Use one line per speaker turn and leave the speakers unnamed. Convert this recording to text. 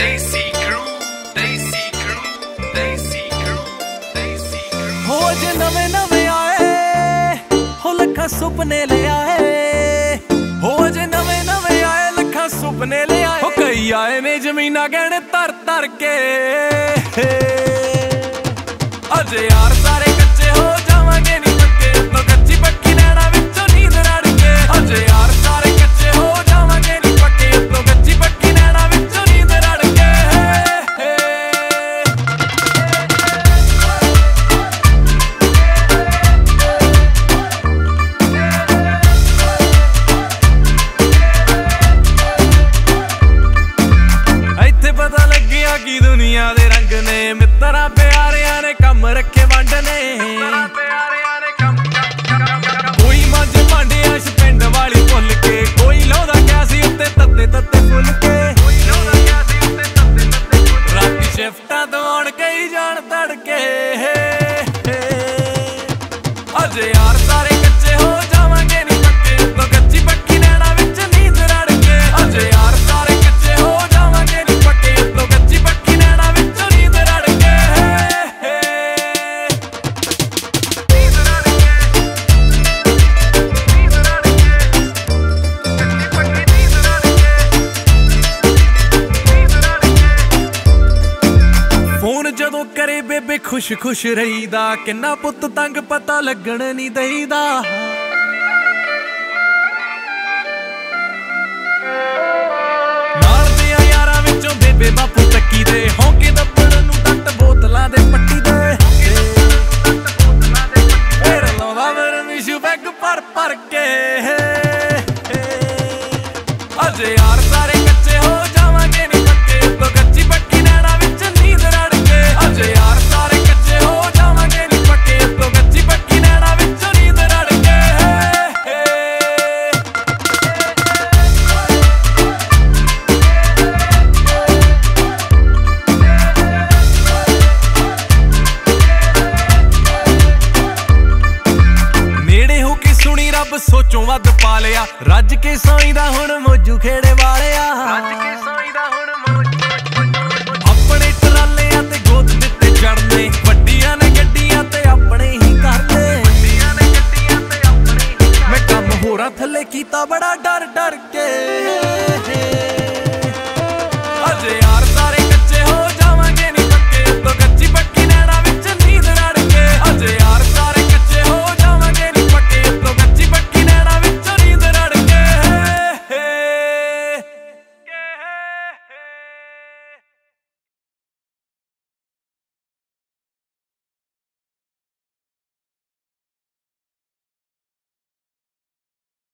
ਦੇਸੀ ਕਰੂ ਦੇਸੀ ਹੋ ਜੇ ਨਵੇਂ ਨਵੇਂ ਆਏ ਲੱਖਾਂ ਸੁਪਨੇ ਲਿਆਏ। ਹੋ ਨਵੇਂ ਨਵੇਂ ਆਏ ਲੱਖਾਂ ਸੁਪਨੇ ਲਿਆਏ। ਹੋ ਕਈ ਆਏ ਨੇ ਜ਼ਮੀਨਾਂ ਗਹਿਣੇ ਤਰ ਤਰ ਕੇ। ਅਜੇ ਯਾਰ ਸਾਰੇ ਦੁਨੀਆ ਦੇ ਰੰਗ ਨੇ ਮਿੱਤਰਾਂ ਪਿਆਰਿਆਂ ਨੇ ਕੰਮ ਰੱਖੇ ਵੰਡ ਨੇ। ਕੋਈ ਮੰਜ ਭਾਂਡਿਆਂ ਚ ਪਿੰਡ ਵਾਲੀ ਭੁੱਲ ਕੇ ਕੋਈ ਲਾਉਂਦਾ ਗਿਆ ਸੀ ਉੱਤੇ ਤੱਤੇ ਤੱਤੇ ਫੁੱਲ ਕੇ। ਰਾਤੀ ਸ਼ਿਫਟਾਂ ਤੋਂ ਆਉਣ ਕਈ ਜਾਣ ਤੜਕੇ। ਅਜੇ ਕੇ ਜਦੋਂ ਕਰੇ ਬੇਬੇ ਖੁਸ਼ ਖੁਸ਼ ਰਹੀਦਾ, ਕਿੰਨਾ ਪੁੱਤ ਤੰਗ ਪਤਾ ਲੱਗਣ ਨਹੀਂ ਦਈਦਾ। ਨਾਲ ਦੇ ਯਾਰਾਂ ਵਿੱਚੋਂ ਬੇਬੇ ਬਾਪੂ ਤੱਕੀ ਦੇ, ਹੌਂਕੇ ਦੱਬਣ ਨੂੰ ਟੱਟ ਬੋਤਲਾਂ ਦੇ ਪੱਟੀ ਦੇ। ਫੇਰ ਲਾਉਂਦਾ ਮੇਰੇ ਮਿਸ਼ੂ ਬੈਗ ਪਰ ਪਰ ਕੇ। ਅਜੇ ਯਾਰ ਸੋਚੋਂ ਵੱਧ ਪਾ ਲਿਆ ਰੱਜ ਕੇ ਸਾਈਂ ਦਾ ਹੁਣ ਮੋਜੂ ਖੇੜੇ ਵਾਲਿਆ। ਆਪਣੇ ਟਰਾਲਿਆਂ ਤੇ ਗੋਦ ਦਿੱਤੇ ਚੜਨੇ ਵੱਡੀਆਂ ਨੇ ਗੱਡੀਆਂ ਤੇ ਆਪਣੇ ਹੀ ਕਰਦੇ। ਮੈਂ ਕੰਮ ਹੋਰਾਂ ਥੱਲੇ ਕੀਤਾ ਬੜਾ ਡਰ
ਡਰ ਕੇ।